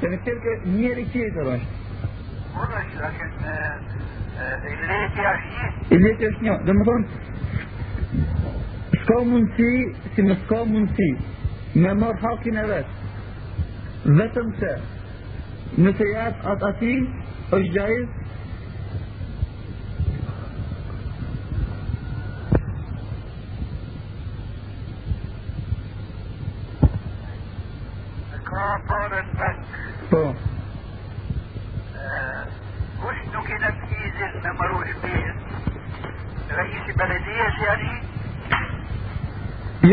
Se në tërë njeri tjetër është. Kur është, lakin i leti është një. I leti është një. Dhe më thonë, s'ka mundësi, si më s'ka mundësi, me marë hakin e vetë. Vetëm se, nëse jatë atë ati, është gjajës,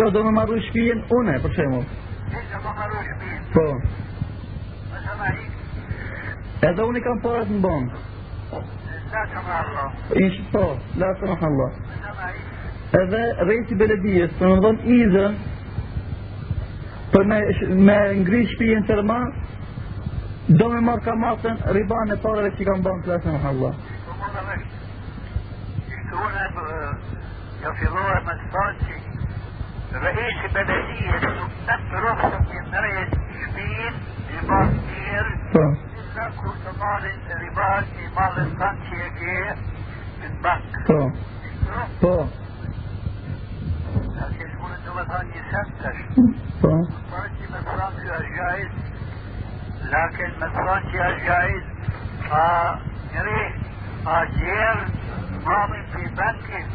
jo, do më marru shpijen une, për shemë. Po. Edhe unë i kam parat në bankë. Ish, po, la të rëhë Allah. Edhe rejti beledijes, për më dhënë izën, për me, me ngri shpijen të rëma, do me marrë kamatën riban e parëve që kam bankë, la të rëhë Allah. Po, po, po, po, po, po, po, po, po, po, رئيس شبين لباس كير. Po, إلا كنت مال رباط مال الصنشيكي من بنك. po, po, لكن يقول الدولة هاني يسنتش. فرنسي مثلا فيها جائز لكن مثلا فيها جائز آه يريد آه ماضي في بنك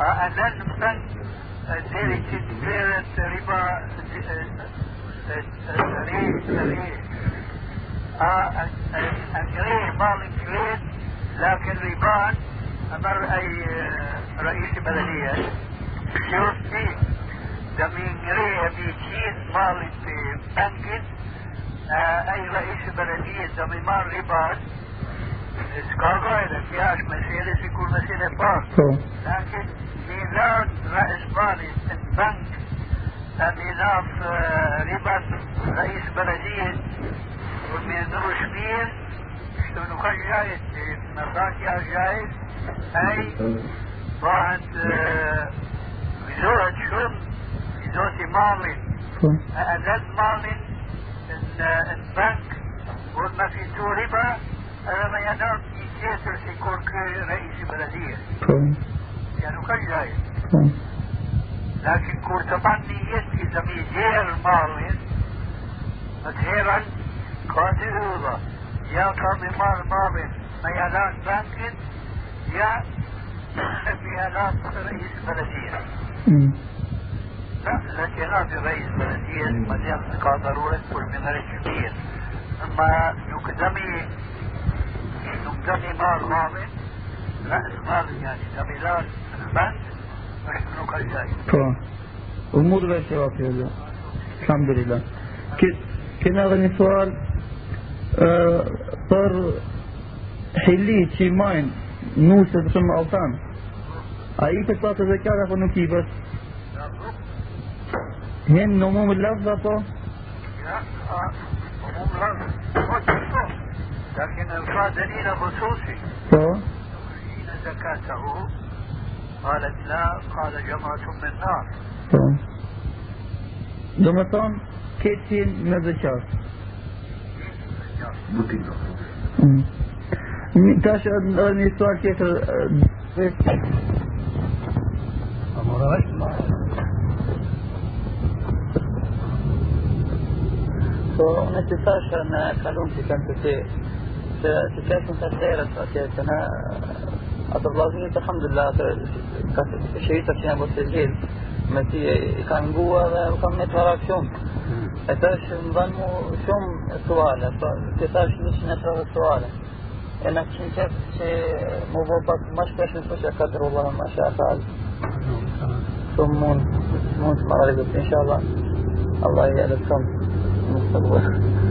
آه أنن بنك ديري تدير ربا أجريه مال كريد لكن ربان أمر أي رئيس بلدية شوف فيه دمين ريه بيتين مال آه أي رئيس بلدية دمي مال ربان اسكاغايدا فيهاش مسيرة يكون مسيرة po, لكن ميلاد رئيس مالي البنك ميلاد ربا رئيس بلدية والميزان شبير. شنو كان جايز؟ مساكي جايز؟ أي واحد وزارة شرب وزارة مالي po, أزاد مالي البنك وما في ربا ما ينام يكسر يكون رئيس بلدية. Po, يعني كان جايز po, لكن كورتباني يسكي زميجير مالين متهيرا قاتل أوضا. يا كامي مال مالين ميالان بانكن يا ميالان رئيس بلدية. لا لكن هذا رئيس بلدية. مليان ضرورة كل من الكبير أما يقدمي يقدمي مال مالين رأس مال يعني زميلان جاي po. Umur ve sevap yazıyor. Elhamdülillah. Një sual ë, për hili që i majnë nuse të shumë altan. A i të këtë dhe kjara apo nuk i bët? Hen në mumë lafë apo? لكن الفا دليل خصوصي حين زكاته قالت لا قال جمرة من نار. طيب. جمرتان كيتين مزجار بكين تاش أني سؤال كيف أمور رجل ما أنت تاش أن خلون في كنت تاش أنت سيرت أنا أتبلغني الحمد لله shërita që janë bërë të gjithë me ti i kanë ngua dhe kanë me të varak shumë e tash më dhanë mu shumë suale që tash një që në të suale e në këshin qefë që mu bo pak ma shpesh në fëshja katër Allah ma sha tal shumë mund mund të marrë gjithë inshallah Allah i edhe shumë مستقبل Fati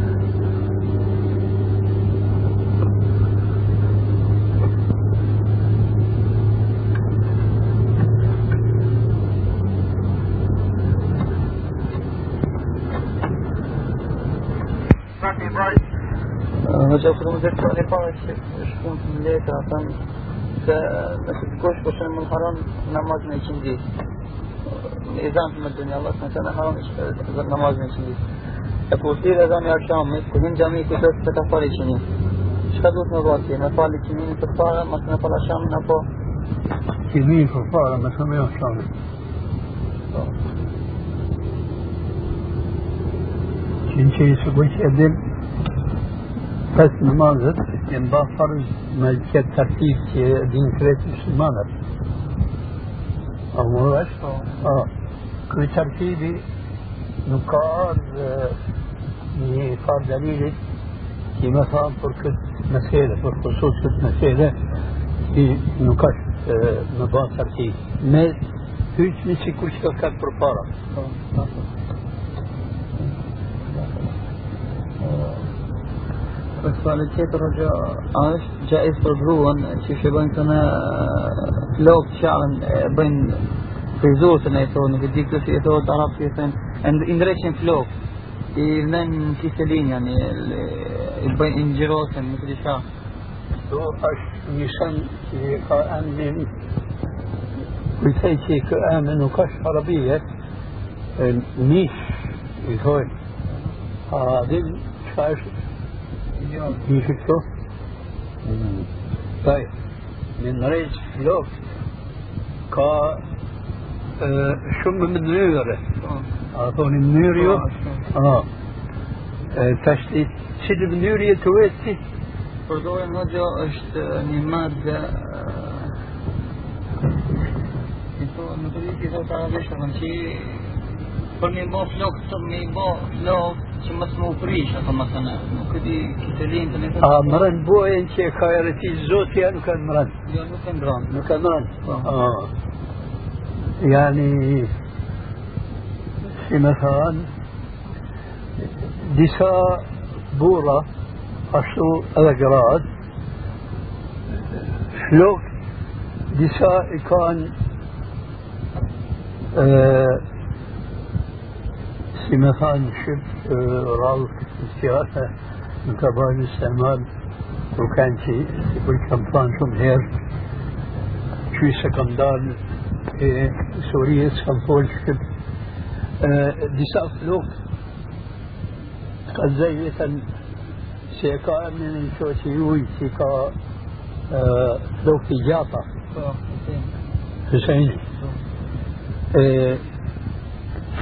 Hoxha për më të parë që shkun të më letra, thëmë se nëse të kush për shumë më haron namaz në qindi. I zanë të më dënja Allah, se në haron namaz në qindi. E po thirë edhe në arshamit, ku hinë gjami ku të të ka fali qinin. Shka duhet me bëti? Me fali qinin për para, mas me fali arshamin apo? Qinin për para, me së me arshamin. Qinin që i së kuj që e din, pas namazet, jenë ba farz me këtë tartib që e din kretë muslimanët. A më është? A, këj tartibi nuk ka ardhë një farë dalilit që me thamë për këtë mesele, për khusus këtë mesele, që nuk është në banë sarti. Me hyqë një që kur që ka këtë për para. Për sualit tjetër o gjë, a është gjaiz për gruan që që bëjnë të në flokë qarën, e bëjnë frizurën e thonë, nuk e di këtë si e thonë të arabë si e thonë, e ndreqin flokë, i vnen kiselin, yani, i bëjnë i ngjirosën, nuk e di çfarë. Do është një i? Nish këto? طيب من ريج فلوك ka shumë më mënyre. A thoni mënyrë jo? A. Tash ti çdo mënyrë e tuaj si? Përdoren hoxha është një madhe i to nuk e di ti thotë arabisht që për një bo flok të një bo flok nuk e di kiselin të ne A mërën bojën që ka erëti zoti nuk e mërën? Jo nuk e ndron. Nuk e mërën? يعني في مثلا دسا بورة أشتو الأقراض شلوك دسا كان آه في مثلا شب آه رالك السياسة من كبار الاستعمال وكان كم فان شو هير شو سكندال Surisë kam folë shkët disa flok ka zëjtën se ka emnin në qoqi uj që ka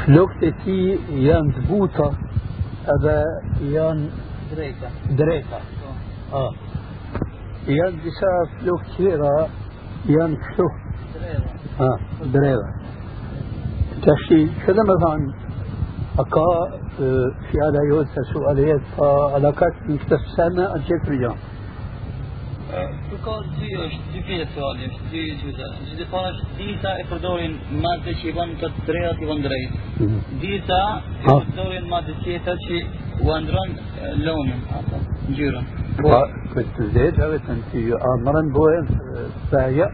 flok të gjata Husejni flok të ti janë të buta edhe janë drejta drejta janë disa flok tjera janë kështu ها دريبة تشي شو مثلا أكا في على يوسف سؤاليات فعلاقات مستفسانة أجيب رجال Ka dy është dy pjesë është dy gjyza. Gjyza para është disa e përdorin madhe që i bën të drejtat i bën drejt. Disa e përdorin madhe tjetër që u ndron lomin apo ngjyrën. Po, këtë zetë vetëm ti amran bojën faja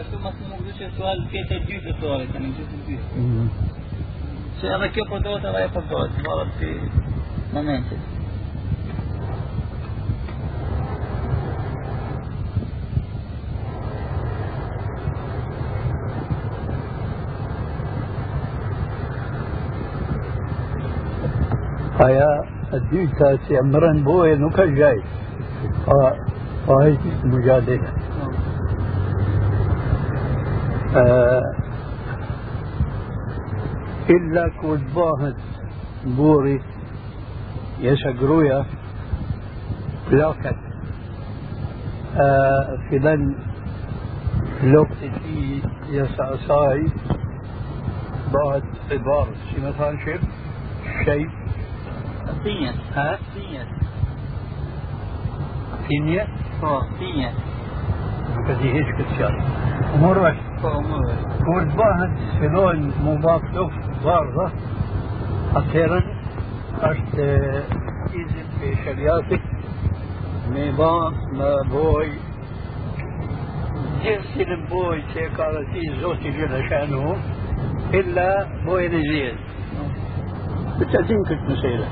Ashtu mas nuk duhet të sual pjesë e dytë e sualit, tani gjysmë e dytë. Se edhe kjo përdoret edhe ajo përdoret, varet ti momentit. Aja dyta si emran boje nuk është gjaj. Pa, pa është mujadele. إلا كود باهت بوري يشقرويا بلاكت لوقت في يسعصاي باهت عبار شي مثلا شيء شيء Tinjet. ها. فينيا Po, tinjet. كذي هيك كتشار bardha atëherën është izin për shëriatit me ba me boj gjithë si në boj që e ka dhe ti zoti gjënë shanu illa bojën e zhjetë بتأتين كنت مسيرة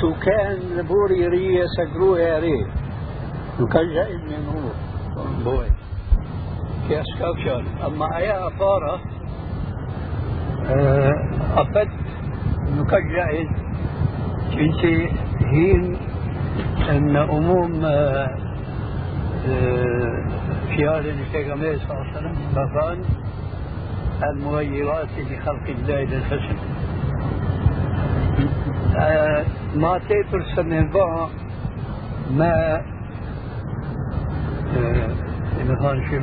تو كان بوري سقروه يا ريه وكان جائز من هو بوي. كي أسكاب شان. أما أيا أفارة أبد nuk ka gjaiz që që hinë në umum fjalën e pejgamberit sallallahu alaihi wasallam ka thënë المغيرات لخلق الله للحسن. ما تقدر سنبا ما مثلا شو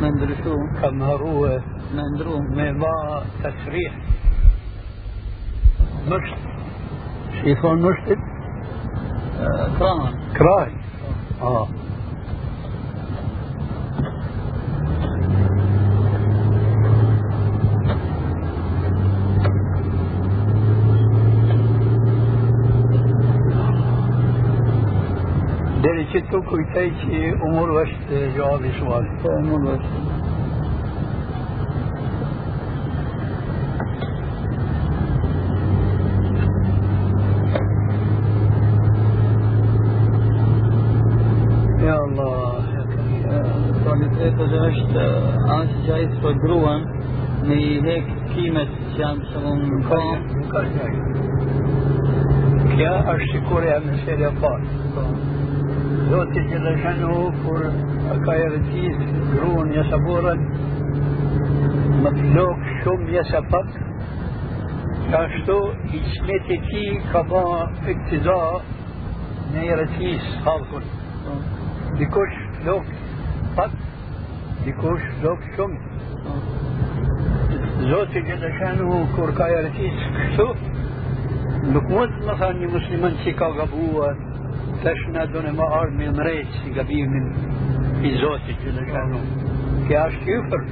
ما ندري شو. كما هو. ما ندرو ما تسريح. مشط شيطان مشط كراهن. كراهي آه. Deri që tu kujtej që umur është gjavi suali. Po mund është. Ja Allah, Karim. Toni të e dhe është asë për gruan me i hek kimet që janë që mund në ka. Nuk ka. Kja është sikur e mësere parë. Ka ashtu i qmet e ti ka ba iktiza në erëtis halkun dikush lok pak dikush lok shumë Zoti Gjeleshanu kur ka erëtis kështu nuk mund të më thani një musliman që ka gabuar تشنا دون ما ارد من مريت قبيل من في زوتي جل شانه كاش يفر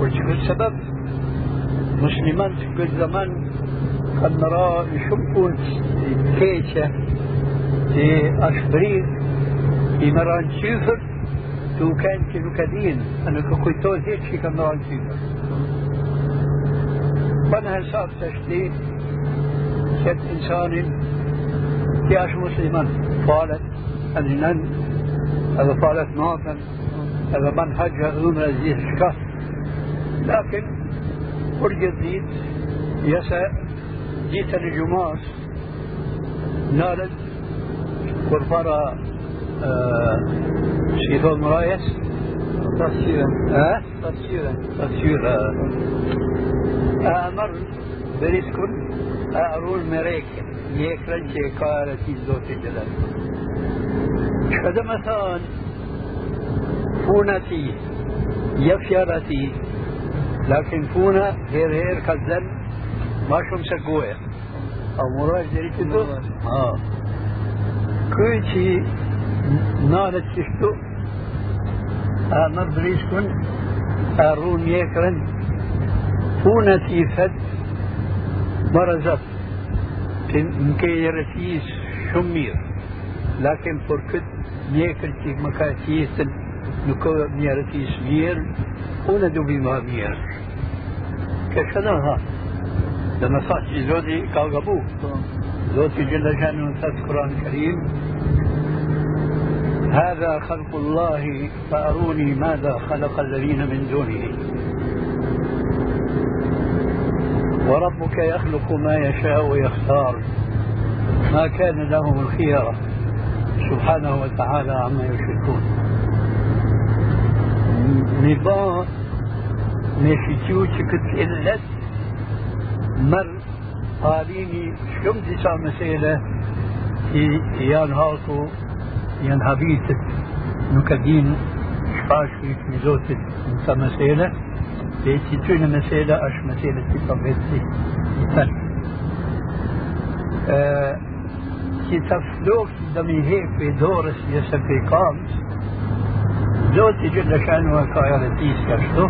وشوف السبب مسلمان في كل زمان كان نرى يشوفون كيشة في أشبرير في مران شيفر تو كان كيلو كدين أنا كويتو هيك شي كان مران شيفر بنا حساب تشتي ست إنسان كاش مسلما قالت الجنان هذا قالت ناطا هذا من حج عمر زيد شكا لكن فرجة زيد يسا جيت الجماس نالت قرفارا آه شيطان مرايس Tasvira. ها Tasvira. تصوير أمر بريسكن أرول مريكن يكرن شيكارة الزوت جلال شهد مثلا فونتي يفيرتي لكن فونا هير هير كذن ما شم سقوه أو مراج دريت آه. كل شيء نالت شفتو أمر بريسكن أرون يكرن فونتي فد مرزت لكن ممكن فركت ميكل تي مكاتيس نكو ميرسيس مير ولا دوبي مير كشنا ها لما صاحت زودي قال زودي جل جانو نصاد القرآن الكريم هذا خلق الله فأروني ماذا خلق الذين من دونه؟ وربك يخلق ما يشاء ويختار. ما كان لهم الخيرة. سبحانه وتعالى عما يشركون. نظام نشيتيو چكت إلت مر قاليني شم ديسا مسألة يان هالكو يان هبيتت نكدين شفاش في ميزوتت انت مسألة ليتي تون مسألة أش مسألة تطبيتي أه që të flokë dhe mi hek për dorës jese për kamës, Zoti Gjellë Shanu e ka jaretis ka shtu,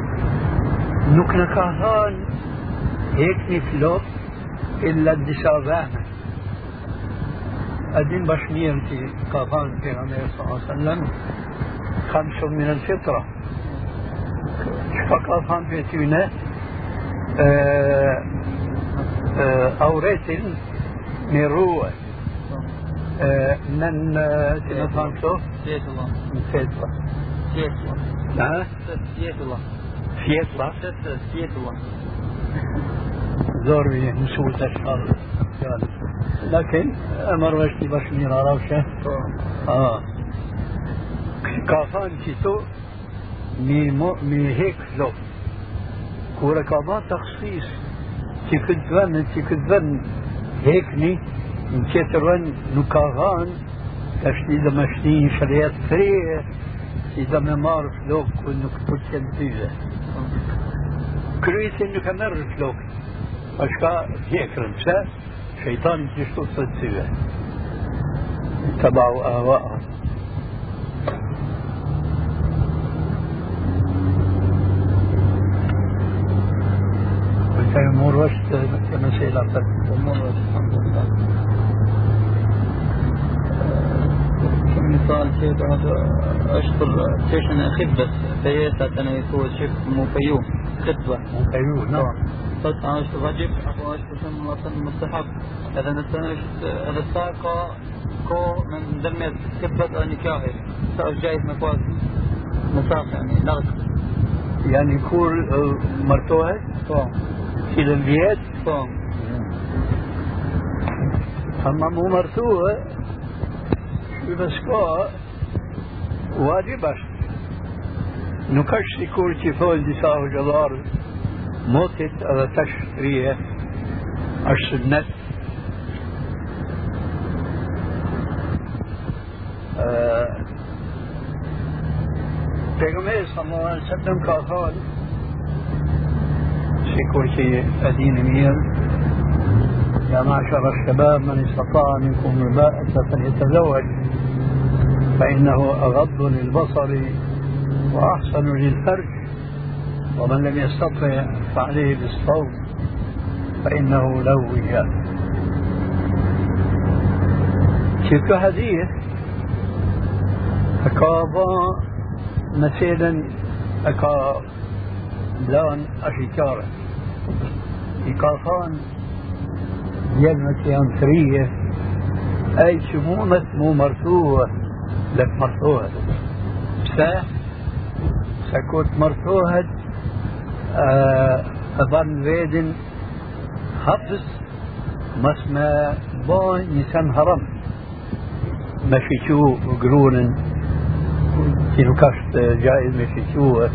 nuk në ka thonë hek një flokë illa disa vene. Adin bashmirën që ka thonë për nga mërë s.a.s. خمس من الفطرة فقط هم بيتونه أوريت من روح من كما فهمتوا Fjetullah. من فيصلة Fjetullah. ها Fjetullah. فيصلة Fjetullah. ضروري نسوس الشر لكن أمر وشتي باش ميرا روشه آه. كافان تيتو مي مي هيك لو. كورا كمان تخصيص. تي كدفن تي كدفن هيكني نكترن نكاغان تشتي دمشتي شريات فريه إذا ما مار فلوك وإنك تكون تيجا. كريت إنك مر فلوك أشكا ذكر مسا شيطان تشتو تصيبه اتبعوا أهواءهم الأمور وشت مسألة الأمور وشت الحمد لله كمثال كيف هذا أشطر تيشن خدبة بيتا أنا يكون شيف مفيوم خدبة مفيوم نعم بس عاش واجب أو عاش بسم مثلا مستحب إذا نستنش هذا الساقة كو من دمية خدبة نكاحي صار جايز مفاز مسافة يعني نغد يعني كور مرتوها؟ طبعا البيت؟ طبعا أما مو مرتوها بس كو واجب është nuk është sikur që thonë disa hoxhallarë motit edhe tash rije është sünnet Pejgamberi sallallahu alaihi wasallam ka thënë që e dini mirë يا معشر الشباب من استطاع منكم الباءة فليتزوج. فإنه أغض للبصر وأحسن للفرج. ومن لم يستطع فعليه بالصوم فإنه له وجاء تلك هدية أكابا مثلا أكا بلان أشيكارة إكافان يلمة ينصرية أي شمومة مو مرتوة لك مرتوة سا سكوت مرتوة أظن فيدن حفظ مسمى بون نسان هرم. مشيشو قرون كيلو كاشت جائز مشيشو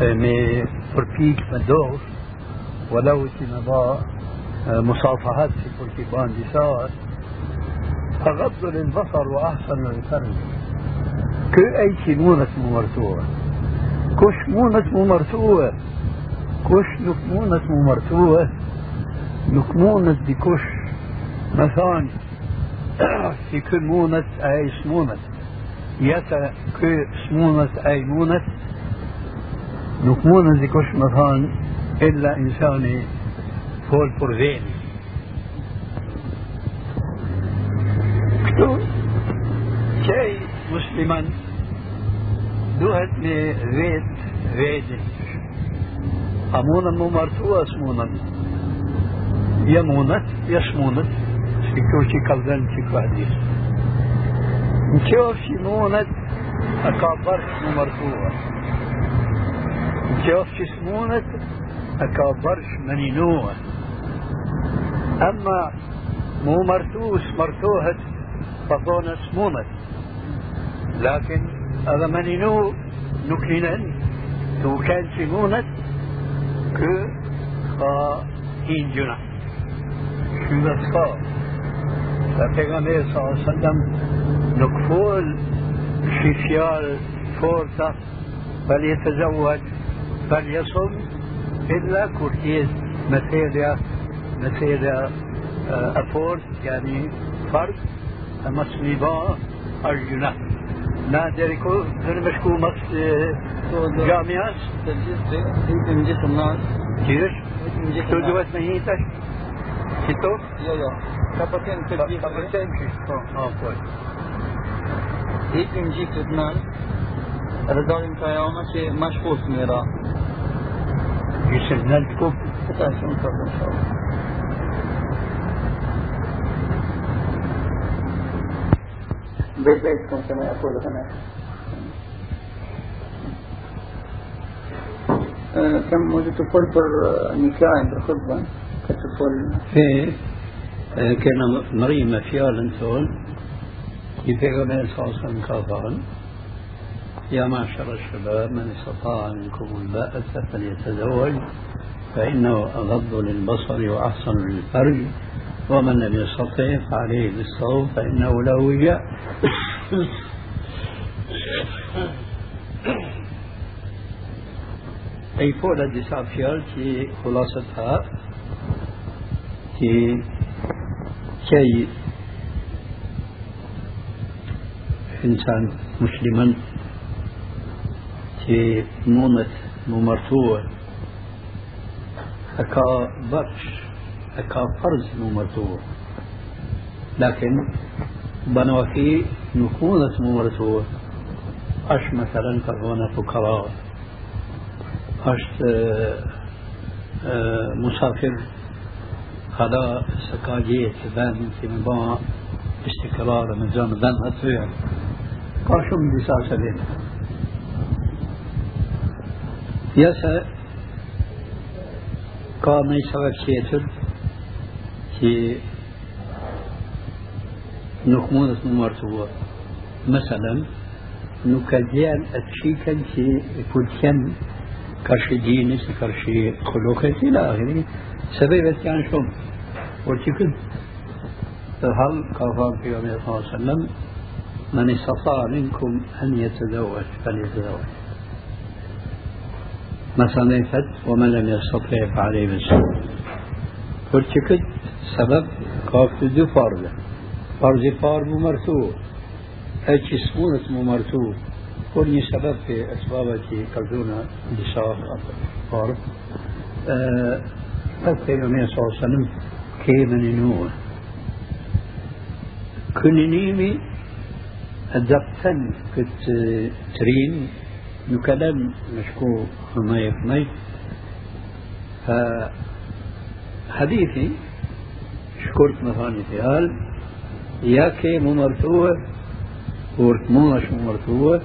مي فربيك مدور ولو تنبا مصافحات في كل كيبان ديسار أغض للبصر وأحسن للفرج. كو أي شنونة ممرتوة كوش مونة ممرتوة كوش نكمونة ممرتوة نكمونة بكوش مثاني في كل مونة أي سمونة يتا كو سمونة أي مونة نكمونة بكوش مثان إلا إنسان فول برزين شيء مسلما دوهتني ريت ريدن أمونا ممارتوا أسمونا. يمونا يشمونا شكوشي كالدن شكوهديس شكوشي مونا أكابر ممارتوا شكوشي سمونا أكبرش من نوع أما مو مرتوس مرتوهت فظون سمومت لكن هذا من نوع نكنا تو كان سمومت كو خاين جنا. شو بس خا. فتغمي صلى الله عليه وسلم نكفول شفيال فورتا. فليتزوج يتزوج إلا كورتيز مثيلة مثيلة أفورت يعني فرد مسلمة الجنة لا ديريكو دون مشكو مس جامعة؟ من جسم الناس كيف؟ من جسم شو دوت مهيتك؟ كتو؟ يا يا كابتن تجيب كابتن آه كويس هيك نجيك لبنان رضاين كياما شيء مشخوص ميرا. يسلنا لكم كذا إن شاء الله بيت بيتكم كما يقول هنا. كم وجدت فلتر نكاح بالخطبة؟ كتر يقول في كان كيف يقول صلى الله عليه وسلم كافرا. يا معشر الشباب من استطاع منكم الباءة فليتزوج فإنه أغض للبصر وأحسن للفرج. ومن لم يستطع فعليه بالصوم فإنه له وجاء. أي فولا دي سافيال في خلاصتها في كي إنسان مسلما في مونة ممرتوه أكا برش أكا فرز ممرتوه لكن بنوفي نكونة ممرتوه أش مثلا ترغون فقراء أش آه، آه، مسافر. يسا قام سبب تيتر في نكمونة ممرتوه مثلا نكديان أتشيكا في فوتيان كرشي دينس كرشي خلوقة إلى آخره. سبب يعني شوم وتكد هل قال في صلى الله عليه وسلم من استطاع منكم أن يتزوج؟ فليتزوج. مثلا فت ومن لم يستطع فعليه بالصوم وتكد سبب قاف دو فرض. فرض فرض مرتوب هيك سمونة ممرتوب كل سبب في أسباب كردونا لساق فرض أه أكثر من صلى الله عليه وسلم؟ كي من نوح كننيمي أدبتن كت ترين نكلم مشكو ما يفمي فحديثي شكرت في قال يا كي ممرتوه ورت موش ممرتوه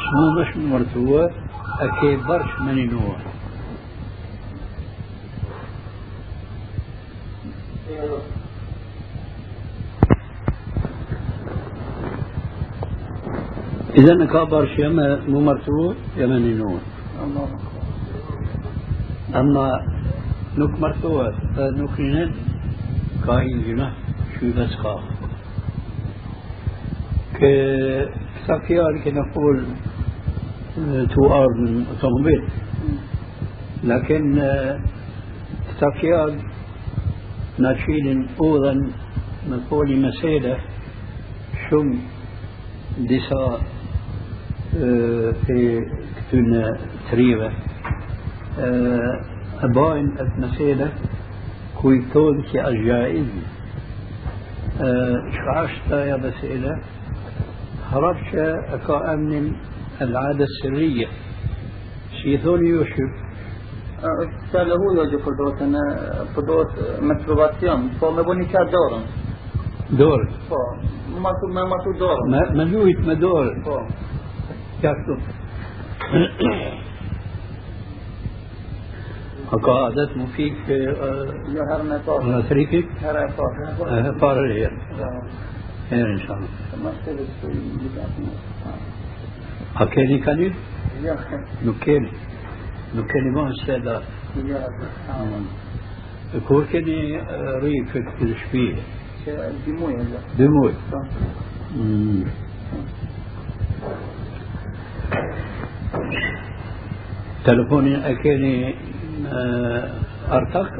شموش ممرتوه أكي برش مني نوح إذا كبر شيء مو مرتوب يمني أما نك مرتوب نكرين كاين جنا شو بس خاف كسافيار كنقول تو ار من اوتوموبيل لكن سافيار كتون تريبة أباين المسيدة كويتون كي الجائز شعشتا يا مسيدة هربش أكا أمن العادة السرية شيثون يوشب Fjallë hujo gjë përdohet në përdohet masturbacion, po me bëni qa dorën. Dorë? Po, masu me masu dorën. Me, me lujt me dorë? Po. Qashtu. A ka adet mu fik Jo herën e parë. në trikit? Hera e parë. E parë e herë. Herë në shanë. Ma shteve që i gjithatë. تلفوني أكيني آه، أرتق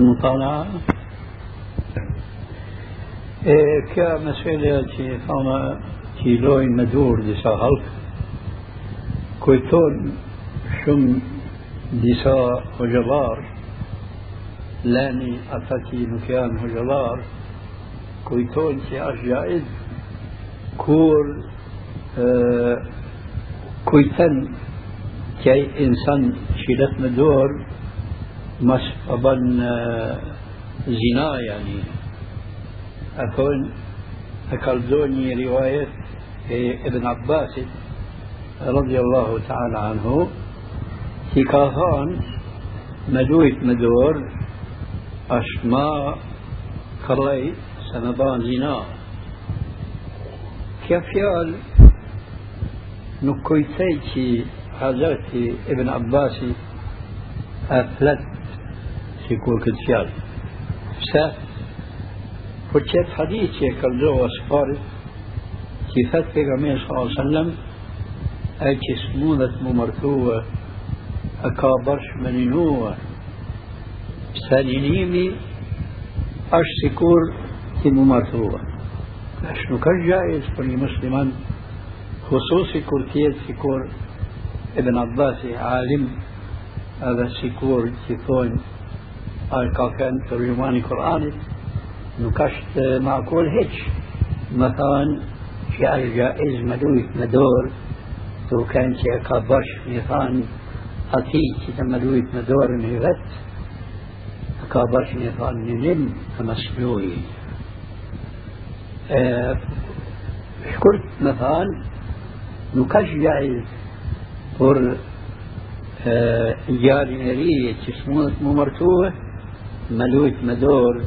مطالعة إيه كمسألة تي فما تي لوين مدور ديسا هلق كويتون شم ديسا هجلار لاني أتاكي نكيان هجلار كويتون تي أشجائز كور آه كويتن كي إنسان شدت مدور مش أبن آه، زنا يعني. أكون أكالدوني رواية آه، ابن عباس رضي الله تعالى عنه. كي كاهان مدويت مدور أشما كالي سنبان زنا. كيف يال؟ E ka bërsh me ninua se ninimi është sikur ti më mërthua është nuk është gjaiz për një musliman khususi kur tjetë sikur Ibn Abbasi alim edhe sikur që thonë a ka kënë të rjumani Kur'anit nuk është makul heq më thonë që është gjaiz me dujt me dorë të kanë që ka bësh një thanë ati që të më dujt me dorën i vetë ka bësh një thanë një lim të نكشف يعني فور إيجار آه، نريه تشمونة ممرتوة ملوت مدور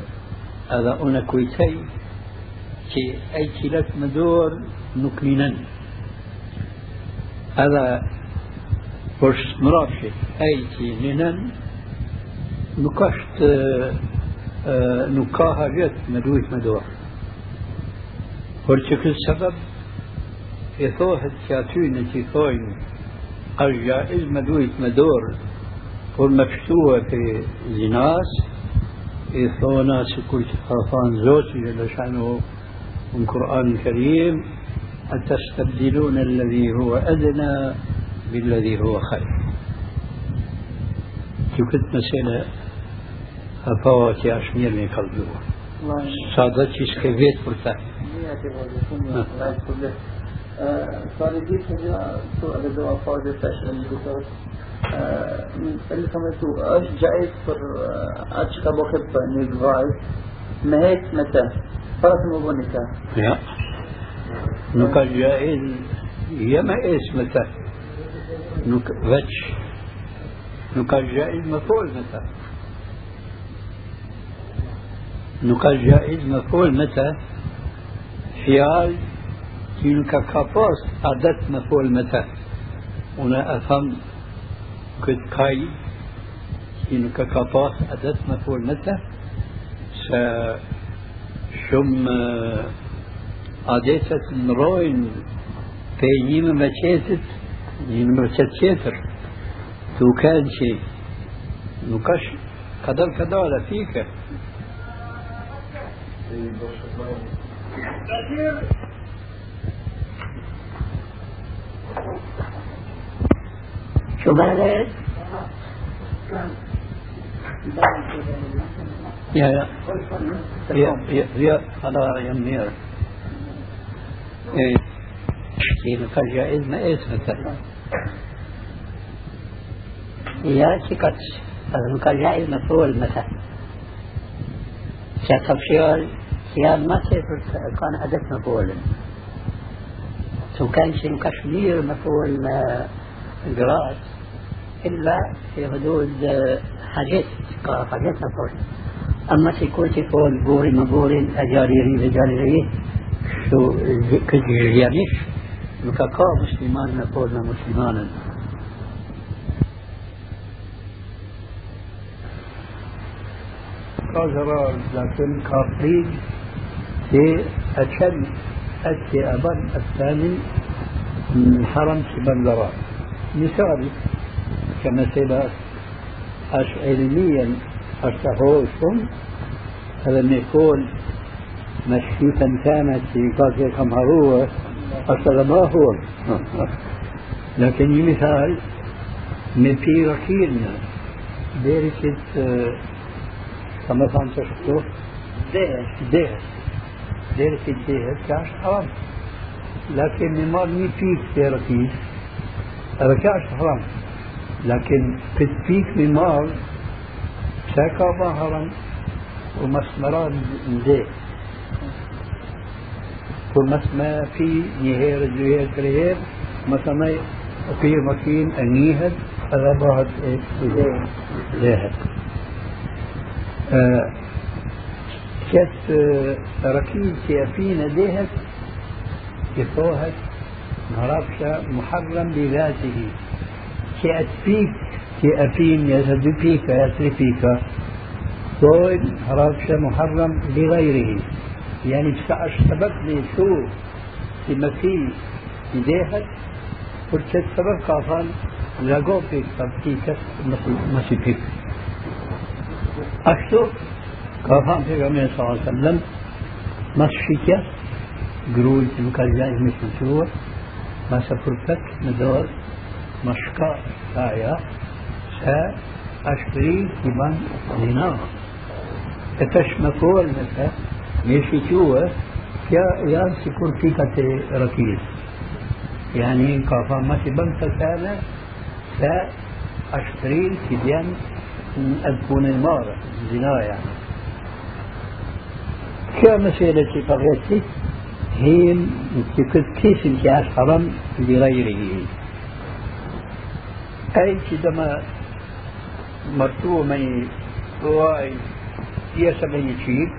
هذا أنا كويتي كي أي كيلات مدور نكمينا هذا فرش مرافش أي كيلنا نكشت آه، آه، نكاها جت ملوت مدور. فرش كل سبب e thohet që aty në që thojnë është gjaiz me dujt me dorë por me pështua për zinas e thona se kur që ka thanë zotë që lëshanu من القرآن الكريم أتستبدلون الذي هو أدنى بالذي هو خير كنت مسألة أفوات يا أشمير من قلبه صادت شيء برتا صار سؤال الدواء فاضي فاشل الدكتور اللي سمعته إيش جايز فر اتش كبوخب نيجفايز ما هيك متى؟ فرس مبونكا لا نوكا جائز يما اسمته نوك فتش نوكا جائز مفعول متى؟ نوكا جائز مفعول متى؟ حيال تلك كابوس عدت مفعول متى هنا أفهم كد كاي تلك كابوس عدت مفعول متى ndrojnë pe një me qetit një në qet qetër të u kanë që nuk është kadal kadal e fike شو بعد؟ يا يا يا يا هذا يمير إيه. كيف جائز ما إيش مثلا يا شكت هذا كان جائز مفعول مثلا شاف شيال شيال ما كان عدد مفعول سو كان شيء كشمير مفعول قراءة إلا في حدود حاجات حاجات مفعول أما سيكون تكون بوري مبوري أجاريري بجاريري شو كجيانيش مكاكا مسلمان نقول مسلمانا قادر لكن كافرين في أشد أتي أبن الثاني من حرم سبندران مثالي كما سيبقى علميا أشتهوشهم هذا ما يكون مشيتا كانت في قاتل كم هو أصل ما هو لكن مثال من في وكيلنا ديركت كما كان تشتو دير دير دير كاش حرام. لكن ما مي فيك ديركيس هذا كاش حرام. لكن كتفيك ممال شاكا ظهرا ومسمران مزيك كل مسمى في نهير جهير كريهير مثلا في مكين أنيهد هذا بعد إيه زيهد كت ركيب كيفين ديهت كفوهت نهربش محرم بذاته. كأتبيك كأفين يزدبيك يسرفيك طول هربش محرم بغيره. يعني بسعش سبب لي شو؟ في مسيح إيديها ورشد سبب كافان لقو بيك تبكيك مسيح بيك أشتو كافان في غمين صلى الله عليه وسلم مسيحك قرول تبكى مثل شو ما سفرتك ندور مشكا سايا سا أشتري كمان زنا تشمكول مثلا ماشي جوا يا يا سيكون في ركيز يعني كافا ما تبان تسالة سا أشتري كديان أكون المارة زنا يعني كمسألة فغيتي هي كيف كيف انتهاز حرام لغيره. أي كدما مرتوع من واي يسمى يشيل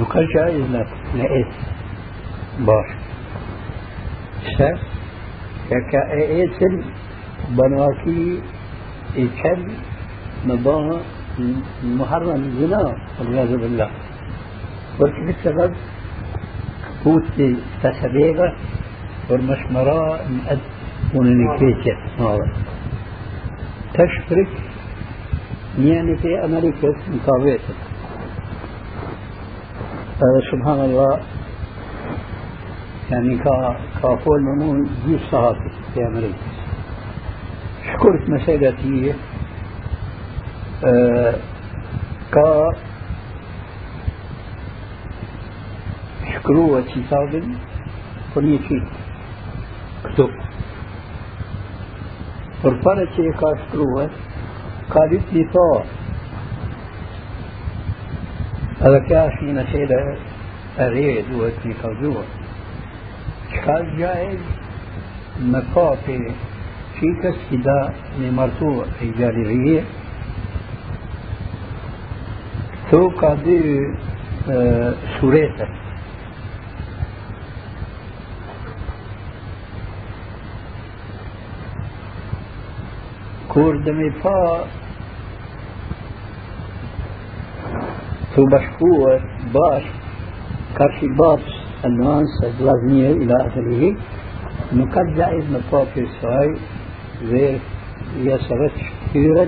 نقل جائز لك لقيت باش. س كأيتل بنواكي يكل مباها محرم زنا والعياذ بالله. ولكن السبب قوت تسبيغة والمشمرة مقد وننكيشة هذا تشترك يعني في أمريكا مقابلتك سبحان الله. يعني كا كافول ممون جيش صحافي في أمريكا. شكرت مسألتي. آه كا شكروه كتاب فنيكي كتب ورفرت كا شكروه قالت لي طاعة هذا كاش من أسئلة أريد قوجوة كان جائز مقاطع في كسكدا لمرتوع فا تو بشكوة باش كارشي بابس النوانس البلازمية إلى آخره. نقد جائز مطاف السواي غير يسرت كثيرا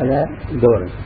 على تو سنكا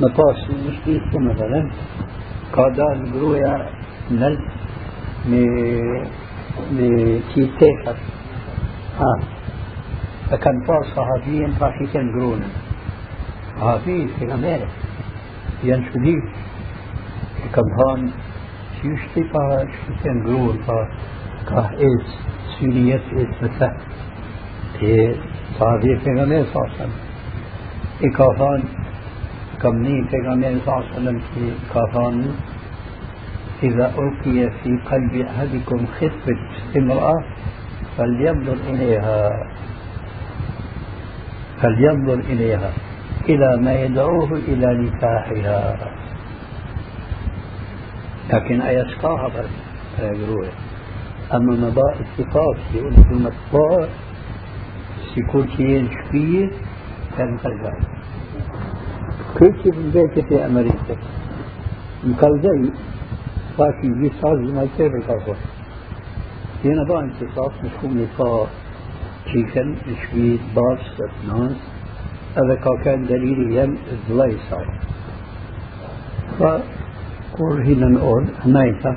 كان فا مطاس مشكلة مثلا. قادان برويا نل مي مي تيتيخر ها فكان فا صحابيا فاشي كان قرونا صحابي في shti pa shkëtën gruën pa ka ec syri jetë ec me të e sahabi pejgamber sa sallam i ka thanë kam një pejgamber sa sallam që ka thanë إذا ألقي في قلب أحدكم خفة امرأة فلينظر إليها. فلينظر إليها إلى ما يدعوه إلى نكاحها. لكن أيسقاها بس يقولوا أما مضاء اتفاق يقول في المطبوع سيكون شيء شبيه كان خرجان كل في البيت في أمريكا. مكالزي فاشي جي صار ما يصير القصر هنا بقى انتصاص مش كون يقا تشيكن شبيه باص اثنان هذا كان دليل يم الضلي صار كرهنا نقول هنايتا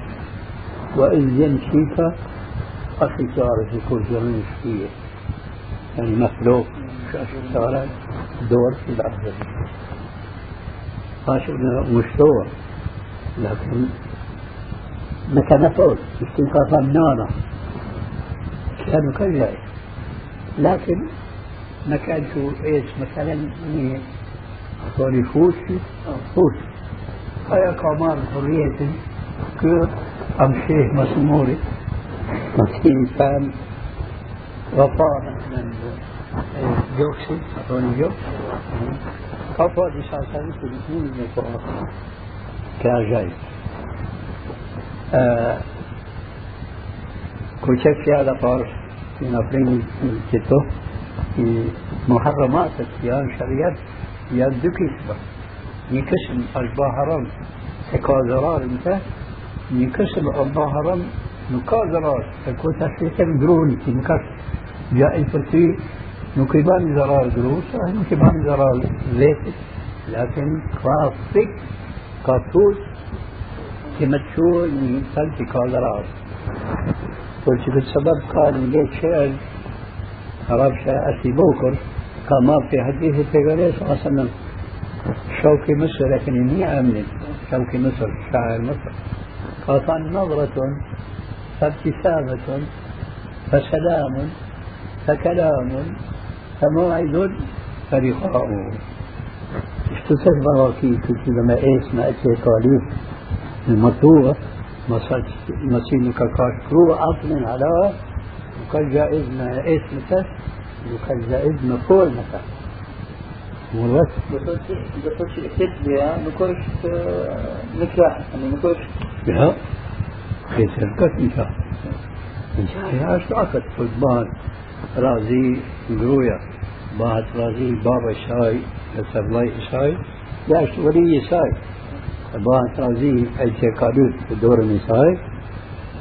وإذ يمشيك أخي تعرف كل جميع فيه يعني مخلوق اشتغلت دور في الأرض شفنا مش دور لكن متى نفعل استنقاذ النار؟ كانوا كذلك لكن ما كان شو إيش مثلا يعني هذول يفوت فوت هاي كمان حرية كيف أمشيه مسموري مسكين كان وفاء من جوكسي هوني جوكس كفا دي ساسان في الاثنين نقوى كاجاي كوشك في هذا طار في نفرين الكتو في محرمات الصيام شريعة يدك يسبب يكسم الباهران تكاذرار انت يكسم الباهران نكاذرار تكو تسليسا درون تنكس جاء الفرسي نكبان زرار دروس نكبان زرار زيت لكن خاصك كافوس تمتشو ينسل تكاذرار قلت السبب قال ليش شعر عرب أسي بوكر كما في حديث البيغمبر صلى الله عليه وسلم شوكي مصر لكن إني أمن شوكي مصر شاعر مصر قال نظرة فابتسامة فسلام فكلام فموعد فلقاء اشتتت براكي كنت لما إيش ما اتي طالب المطلوبة مسينك كاشكرو عطل على وكان جائز ما إيش متى وكان جائز ما فوق متى بس بس تتبع نكرش نكاح. يعني نكرش لا. في شركة نكاح. نكاح إيش عقد فوتبال رازي قرويا بعد رازي بابا شاي سبلاي شاي لاش ولي شاي بعد رازي اعتقادات في دور النساء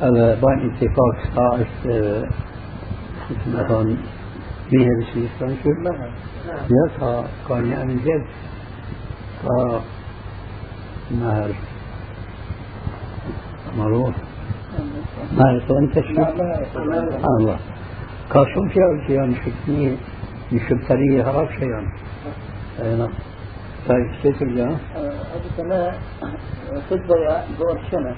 هذا بعد اتفاق ساعة مثلا فيها بشيء شو لا يا كان يعني جد ف نهر مروح ما يطلع انت شو سبحان الله. في أول شيء مشكني مشكتري هرب شيئا أي نعم. طيب كيف الجا؟ هذه سنة تتبع دور سنة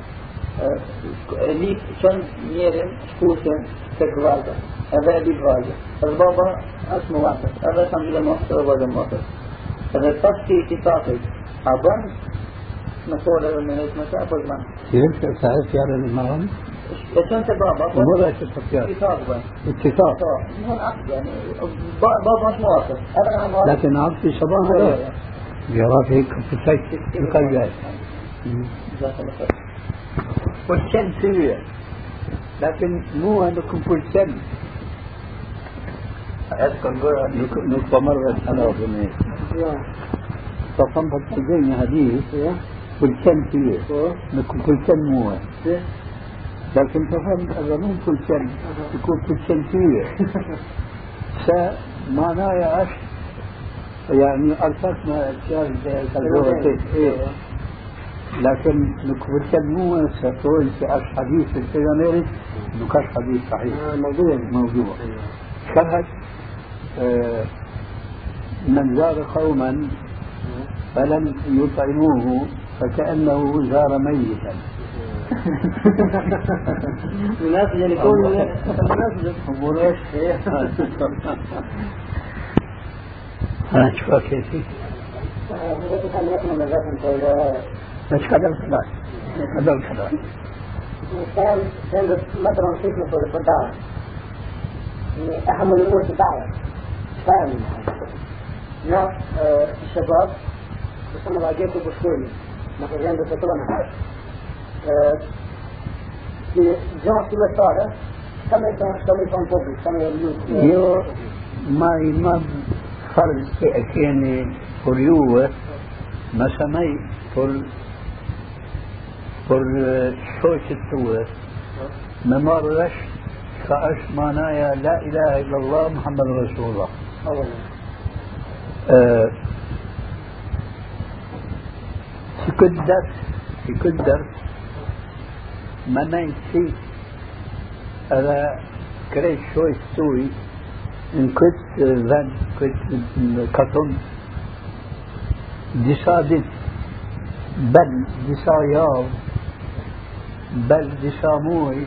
لي شن نيرن شكوسن تكوالدا هذا أبي فالدا البابا أسمه واحد. هذا كان إلى مصر وهذا مصر هذا تصفي اتفاقي. أبان مسؤول من أبو زمان كيف تعرف يا الإمام؟ كنت بابا ولا اتفاق اتفاق بس يعني بابا مش موافق لكن في صباح هذا جرات هيك بتسيك القلب والشن سوية لكن مو انكم كل أذكر نقطة مرة أنا أظن. فصنفت الجنة حديث كل سن سوية نكون كل سن مو. لكن تفهم هذا مو كل سن يكون سن سوية فمعناه يا أخ يعني أرسلنا أشياء زي إيه. لكن مو ستقول في أش حديث في البيغمبر نكاش حديث صحيح. موضوع. موضوع. شهد آه من زار قوما فلم يطعموه فكأنه زار ميتا. مناسب يعني يكون مناسب أمور إيش؟ ها شوف كيف مش قدر خلاص قدر خلاص كان كان مثلا شفنا في الفضاء أهم الأمور تتعرف فاهم ناس الشباب بسمى باقيت بسكولي مثلا عند تطلعنا في جون في الصالة كما كما فوقي كما يو ما ما فرق كأكيني فريوة ما سمي فر فر شوش التوة ما مرش فأش معناها لا إله إلا الله محمد رسول الله. أولا آه في ننسي هذا كريت شوي سوي në këtë vend, këtë katon, disa ditë, bel disa javë, bel disa muaj,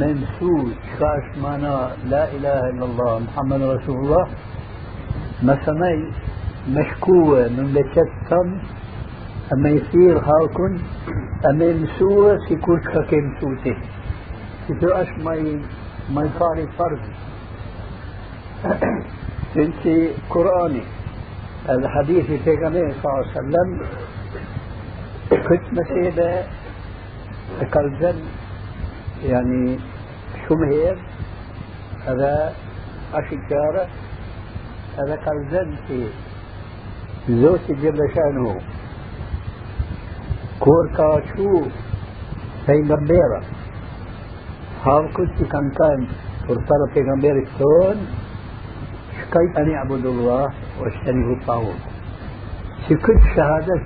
me mësu qka është mana La ilaha illallah, Muhammed Rasulullah, më sëmej me shkuë në mleqet tëmë, أما يصير هاكن أما يمسوه سيكون كاكي مسوتي كتو أش ما ماي فاري فرد تنتي قرآني. الحديث في النبي صلى الله عليه وسلم. كنت مسيبة تكالزن يعني شمهير. هذا أشكارة هذا كالزن في زوتي جل شانه كور كاشو پیغمبر هم كنت كان كان فرصار پیغمبر كون شكيت أن يعبد الله واجتنبوا الطاغوت سكت شهادة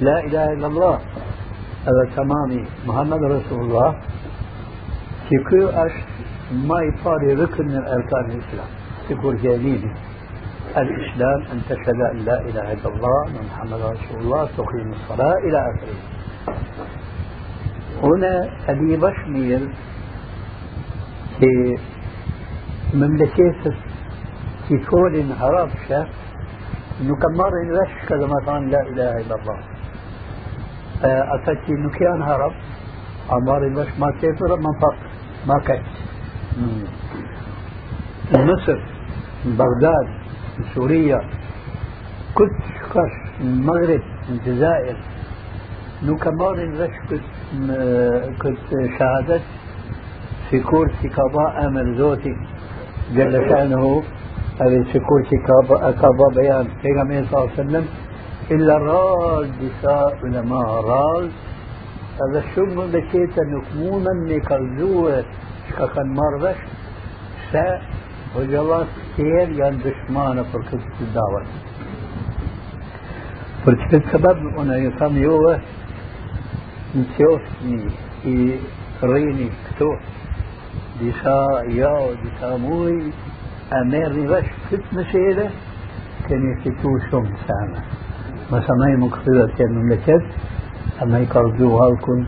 لا إله إلا الله هذا تمامي محمد رسول الله më i pari rukn në arkan e Islam. Sikur jalili الإسلام أن تشهد أن لا إله إلا الله وأن محمد رسول الله تقيم الصلاة إلى آخره. هنا أبي بشمير في مملكة في كل هربشة إنه كم مرة ينرش كذا مثلا لا إله إلا الله. أتت إنه كان هرب عمار البش ما كيف ما فقط ما كان مصر بغداد سوريا كنت شكاش المغرب الجزائر. نو كمان رش كنت شهادت في كورسي كابا أمر زوتي. جل شأنه هذه في كورسي كابا كابا بيان. پیغمبر صلى الله عليه وسلم إلا رال دساء علماء رال هذا dhe qetë nuk mundën me kalzue që ka kanë marrë vesh se hoxalat tjerë janë dëshmanë për këtë të davat. Për që këtë sebeb, unë ju thamë juve, në qoftë i rrini këto, disa javë, disa muj, e merë një vesh këtë mëshele, keni fitu shumë sana. Mësa me i më këthyra të jenë në mleket, أما يكرجوها الكل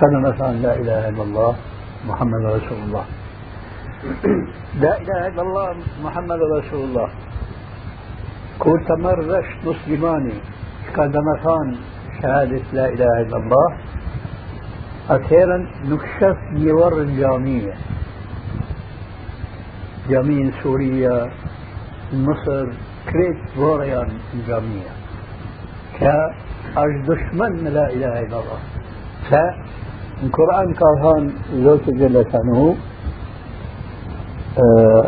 كان مثلا لا إله إلا الله محمد رسول الله لا إله إلا الله محمد رسول الله. كنت مرش مسلماني كان مثلا شهادة لا إله إلا الله. أخيرا نكشف يور الجامية جامين سوريا مصر كريت بوريان الجامية أش دشمن لا إله إلا الله. فالقرآن قال هون زوج جل شأنه أه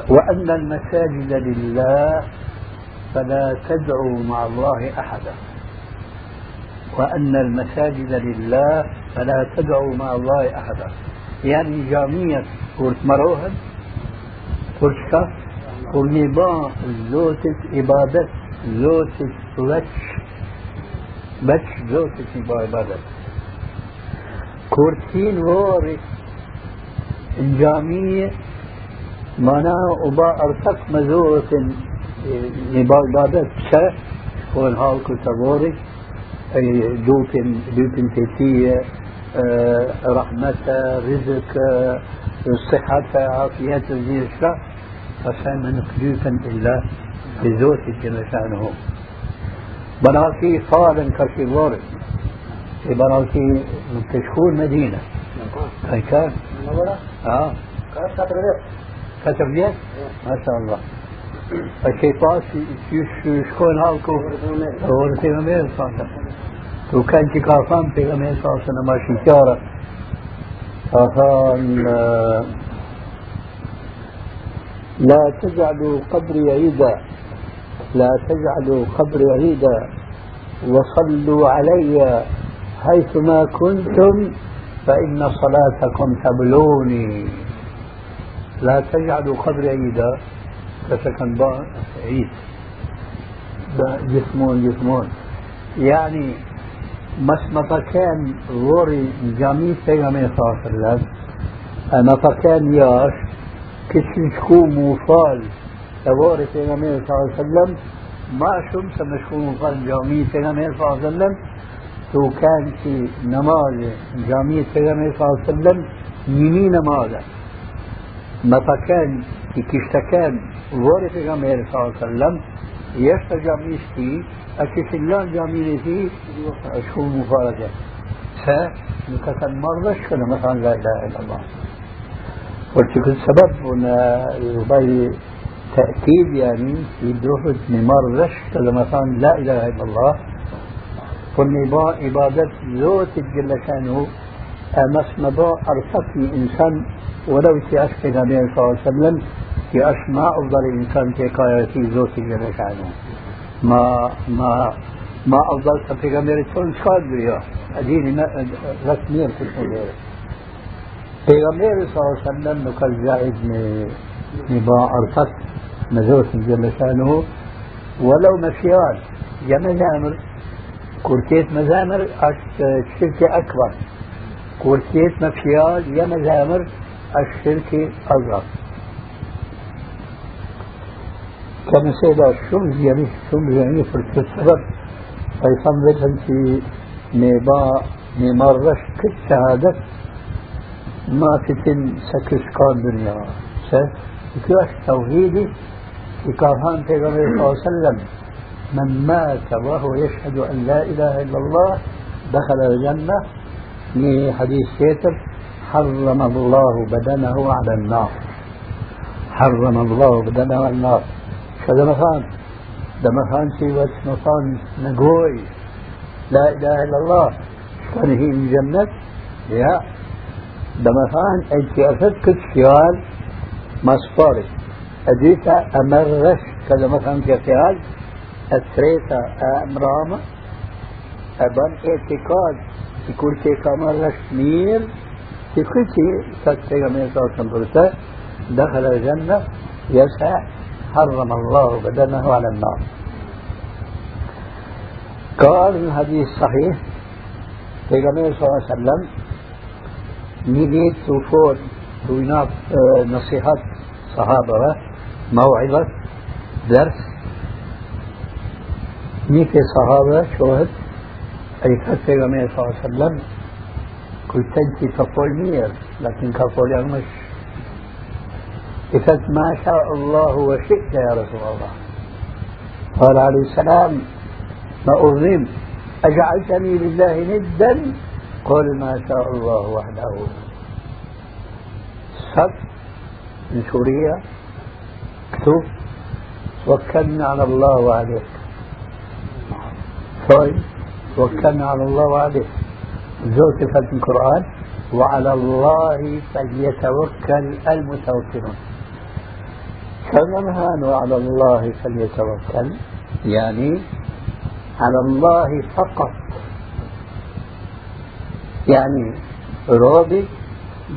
وأن المساجد لله فلا تدعوا مع الله أحدا. وأن المساجد لله فلا تدعوا مع الله أحدا. يعني جامية قلت مروهن قلت كف قلت زوتة إبادة زوتة لتش بس زوجتي في عبادة كورتين ووري الجامية معناها وبا أرتق مزورة عبادة سه والهال كتبوري أي دوبن دوبن تيتية رزق صحة عافية الشرع فسان من إلا بزوجتي جل شأنه بناكي فارن كشي بوري في بناكي تشكون مدينة. أي كان؟ آه. كتر ليت ما شاء الله. الشيء باس شكون هالكو هو في غمير صاحب وكان كافان في غمير صاحب ما شكارة فقال لا تجعلوا قبري عيدا لا تجعلوا قبري عيدا وصلوا علي حيثما كنتم فإن صلاتكم تبلوني. لا تجعلوا قبري عيدا فسكن عيد. جسمون جسمون. يعني كان غوري جامي پیغمبر صلى الله عليه وسلم. مطا كان ياش. كتن شكو موفال. تبارك پیغمبر صلى الله عليه وسلم. ما شم سمشكو موفال جامعي پیغمبر صلى الله عليه وسلم. تو كان في نماز جامعي پیغمبر صلى الله عليه وسلم يمي نمازه. ما كان في كشتكان ورد پیغمبر صلى الله عليه وسلم. يشتا جامعي أكفلان جامعي شكو مفارقة. فنكتن مرضى شكنا مثلا لا إله إلا الله. قلت كل سبب هنا تأكيد يعني يدرس نمار رش مثلا لا إله إلا الله. والنباء عبادة ذات جل شانه أمس مضاء أرسطني إنسان ولو في أشكي النبي صلى الله عليه وسلم في أسماء أفضل إنسان قايتي ذات جل شانه ما ما ما أفضل غير تون شاد بيا أديني رسميا في الأمور پیغمبر صلی الله علیه وسلم نکل جائز نباع أرفت مزوت جل شانه ولو مشيان يا مزامر كورتيت مزامر الشركة أكبر كورتيت مفيال يا مزامر الشركة أصغر كان سيدا شم يعني شم يعني في السبب فيصمد في نباع نمرش كل شهادة. ما تتم سكس كان دنيا. كيف توحيدي؟ كارهان في صلى الله عليه وسلم. من مات وهو يشهد أن لا إله إلا الله دخل الجنة. في حديث كاتب حرم الله بدنه على النار. حرم الله بدنه على النار. شذا مثلا ده مثلا في وقت مثلا نقوي. لا إله إلا الله. كان هي من جنة؟ لا ده مثلا أفدك السؤال مصفاري أديتا أمرش كذا مثلا كفعال أسريتا أمرامة. أبان اعتقاد. في كل شيء كمرش مير في كل شيء ستة من صلى دخل الجنة يسعى حرم الله بدنه على النار. قال الحديث صحيح. پیغمبر صلى الله عليه وسلم؟ نيجي تفوت ويناف نصيحة صحابة موعظة درس. نيكي صحابة شوهد أي كانت پیغمبر صلى الله عليه وسلم كنت تنتي تقول مير لكن كقول يغمش قلت ما شاء الله وشئت يا رسول الله. قال عليه السلام ما أظلم أجعلتني لله ندا؟ قل ما شاء الله وحده. صف من سوريا اكتب وكلنا على الله وعليك. طيب وكلنا على الله وعليك زوجة في القرآن وعلى الله فليتوكل المتوكلون. فمن وعلى الله فليتوكل يعني على الله فقط. يعني رابط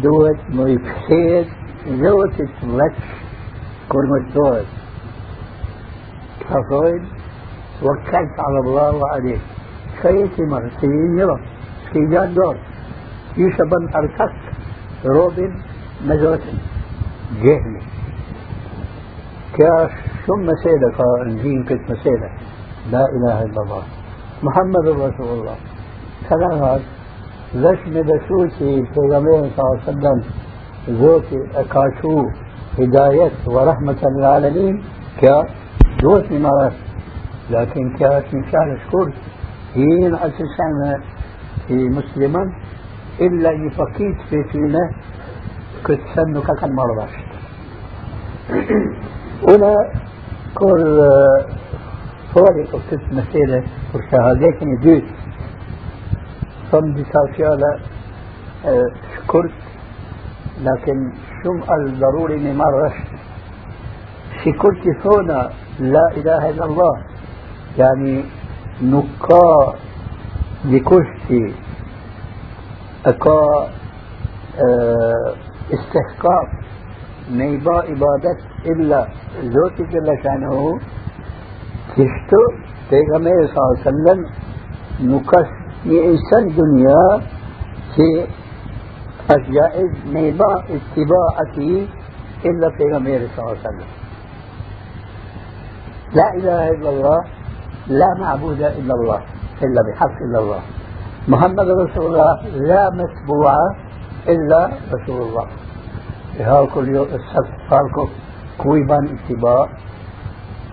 دوت ميكسيد دوت تلتش كرمتوت كفايد توكلت على الله وعليه مرتين يرى سيجان دور يشبن أركت روبن مزوت جهلي كاش شو مسيدة قال كت مسيدة لا إله إلا الله محمد رسول الله كلام ليش مدسوتي پیغمبر صلى الله عليه وسلم زوتي أكاشو هداية ورحمة للعالمين كا دوت مرات لكن كا شان شكر هين أساسا مسلما؟ إلا يفكيت في فينا كنت سنو كان مرضاش هنا كل فوري قلت مسألة وشهادتني دوت صم بسافيالا شكرت. لكن شم الضروري مرة شكرت هنا لا إله إلا الله. يعني نقا بكشتي أكا استحقاق نيبا عبادت إلا ذوتي جل شأنه. تشتو پیغمبر صلى الله عليه وسلم نكش إنسان دنيا في الجائز نيبا اتباعتي إلا في غمير صلى الله عليه وسلم. لا إله إلا الله لا معبود إلا الله إلا بحق إلا الله. محمد رسول الله لا متبوع إلا رسول الله. كل يوم السبت قالكم كويبان اتباع.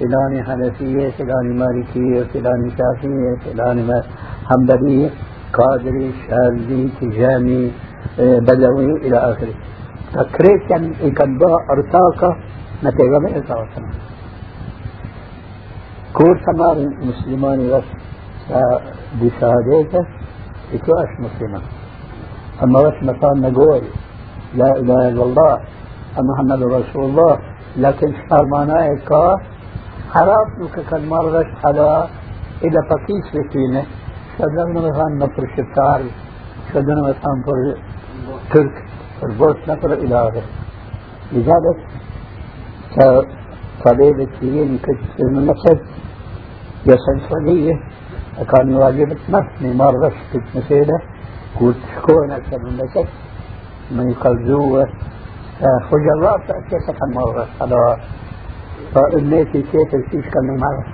فلان حنفية فلان مالكية فلان شافعية فلان حنبلية قادري شاذلي تجاني آه، بدوي إلى آخره. فكريت كان يكبا أرتاقة نتيجة من الله كور سمار مسلمان بس بشهادته يكواش مسلمان أما بس مثلا نقول؟ لا إله إلا الله محمد رسول الله. لكن صار معناه كا حرام كان مرش حدا إذا فكيس بكينه شدنا مثلا نفر شبتار شدنا مثلا فر ترك. فر نفر إلى آخر لذلك طبيب التين كنت من نفسك يسن صدية كان يواجب نفسي مرة كنت مسيدة قلت شكون أكثر من نفسك من يقلزوه كيف كان مرة. على فإميتي كيف الفيش كان مرة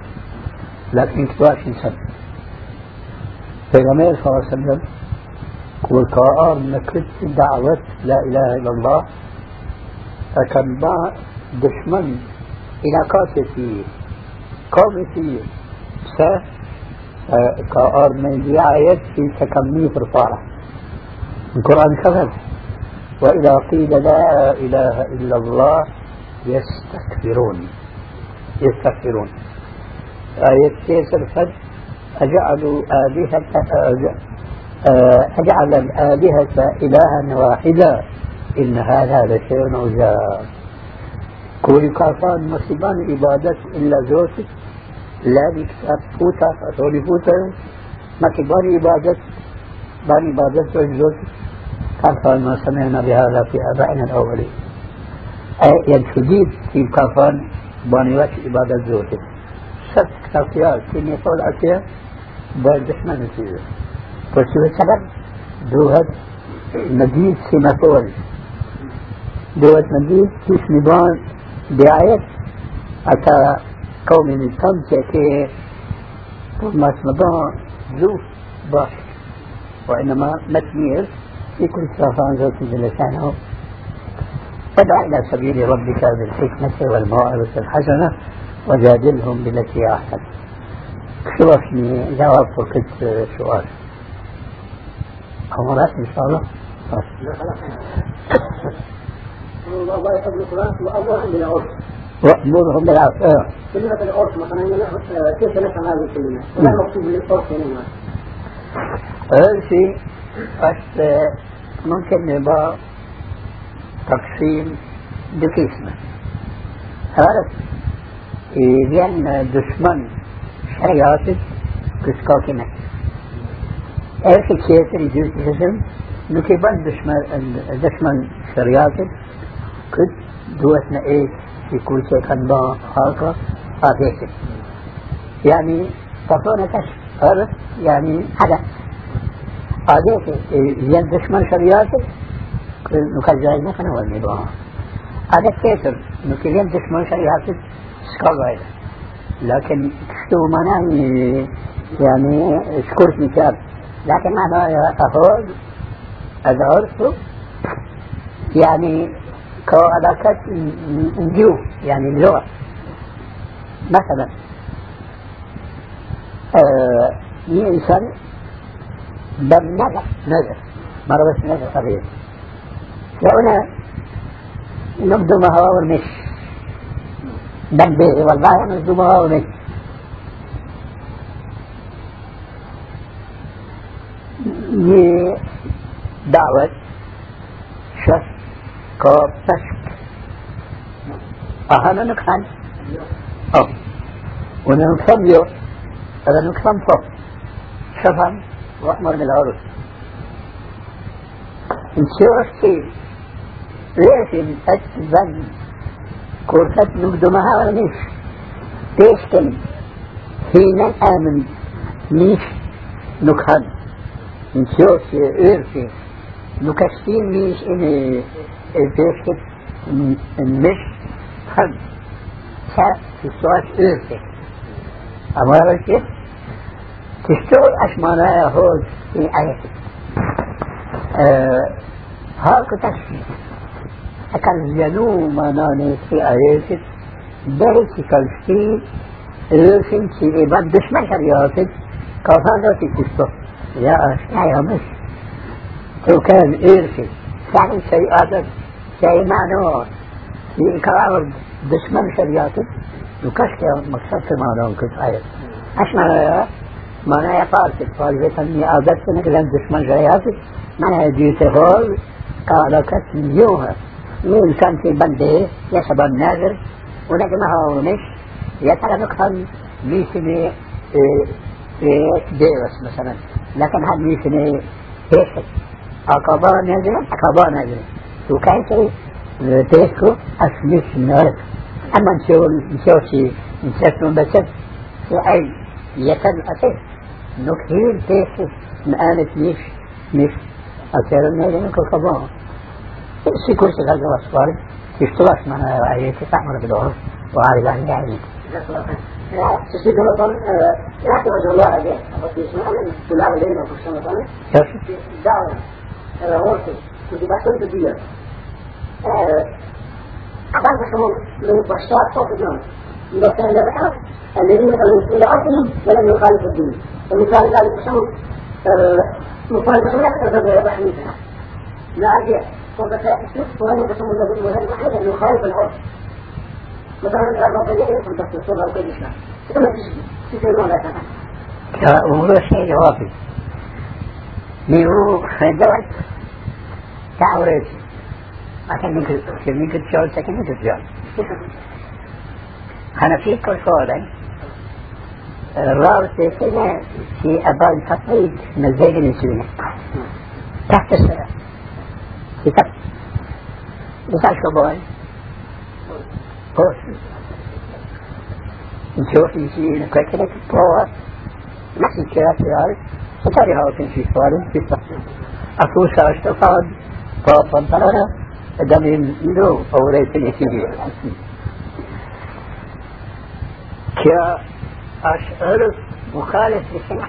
لكن كتواش إنسان پیغمبر صلى الله عليه وسلم والقرآن نكت دعوة لا إله إلا الله. فكان إلى كاسة قومي س قرآن من آيات في تكمية الفارة. القرآن كذب. وإذا قيل لا إله إلا الله يستكبرون. يستكبرون. آية كيسر فد أجعلوا آلهة أجعل الآلهة إلها واحدا. إن هذا لشيء عجاب. كل كافان مصيبان عبادة إلا زوتك لا بكتاب فوتا فتولي فوتا ما كبار عبادة بان عبادة زوتك كافان ما سمعنا بهذا في آبائنا الأولين. أي شديد في كافان باني عبادة زوتك ست كافيات كني يقول أشياء بردشنا نتيجة. فشو السبب؟ دوهد مجيد سيماتول دوهد مجيد كيش نبان بآية أتا قوم من التمسة كي ما نبان زوف باش وإنما في كل صفان ذات لسانه. فادع إلى سبيل ربك بالحكمة والموعظة الحسنة وجادلهم بالتي أحسن. شو اسمي جواب فقدت سؤال. أمرات إن شاء الله. بالعرف كلمة مثلا كيف نفهم هذه الكلمة؟ ما المقصود بالعرف هنا؟ ممكن يبقى تقسيم بقسمة عرفت؟ لأن دشمن شريعة كسكاكنة الشيء اللي يجوز الجسم نكبان دشمن دشمن شريعة كد دوتنا إيش كل شيء كان با حاقة حاقة يعني تفونا كش عرفت يعني حدث هذا ين دشمن شريعة نكجاي نحن والنباه هذا كيسر نكين دشمن شريعة سكاغايدا لكن شو معناه يعني شكرت مثال لكن معناه أهود العرف يعني كعلاقات الجيو يعني اللغة. مثلا مين آه إنسان بمرض نذر مرض نذر قبيل لأنا نبدو ما هو ورمش دبي والله نبدو ما هو ورمش دعوة شخص كافة هذا نكحل أو وننصب يو هذا نكحل صف شفن وأحمر من العرس نشوفتي لكن أتبن كورتات نقدمها ولا مش تيشتن هنا آمن مش نكحل نشوفتي إرسي نكشتين مش إني البيشت مش حب في السؤال إرثك أما رأيك تشتغل أشمانا هود في آياتك أه هاك تشفي أكل جنو مناني في آياتك درس كالشي إرثك في إباد دشمن شرياتك كفانا في تشتغل. يا أشياء يا مش. تو كان إرثك يعني شيء آدم شيء معنوه في إكرار دشمن شرياتك وكشك مقصد في معنى كفاية إيش معنى معنى يا فارسك فارسك اني عادت انك لن دشمن شرياتك معنى جيت هول قال كتن يوها مين كان في بنده يسبب الناظر. ونجمها ونش؟ يترى نقصا ميسني ديوس مثلا. لكن هذا ميسني هيك عقبة نازلة عقبة نازلة وكيف تيسكو أسميش نارك أما نشوف نشوف شي نشوف نبسط في أي يتم أسف نكهين تيسكو نآنت مش مش أسير النادي نكو كبار سيكون سيكون واسفار يشتغل معنا رأيتي تعمل بدور وعلى الله يعني تسيب مثلا لا ترجو الله عليه بس يسمع من طلاب الليل وكل سنة مثلا دعوة كنت بحثت الدنيا بسمون من البشار فوق النوم إذا كان لبحر الذين كانوا إلى أرضهم ولم يخالفوا الدين. ومثال ذلك بسمون مخالفة لا تتبع بحثها لا أجل وبكاء وهم بسمون الذين وهم محل أن يخالف العرف مثلا الأرض الطبيعية تنبسط الصورة وكل إسلام ثم تسير ما لا تفعل وهو شيء واضح ميرو دوت تعورت عشان ممكن ممكن تشعر سكن ممكن تشعر أنا في كل صورة الرابط كده في أبان تصعيد مزاج نسونا تحت السرع في تحت. بس شباب بوس نشوف نسينا كده تتطور نحن كده في عارف فتاريها وتمشي سوالي في التصعيد أفوسها اشتفاد طاقا طلعنا دم له أو ليس نسيبه كأشعر مخالف للسمع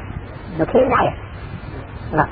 نكين عيا لا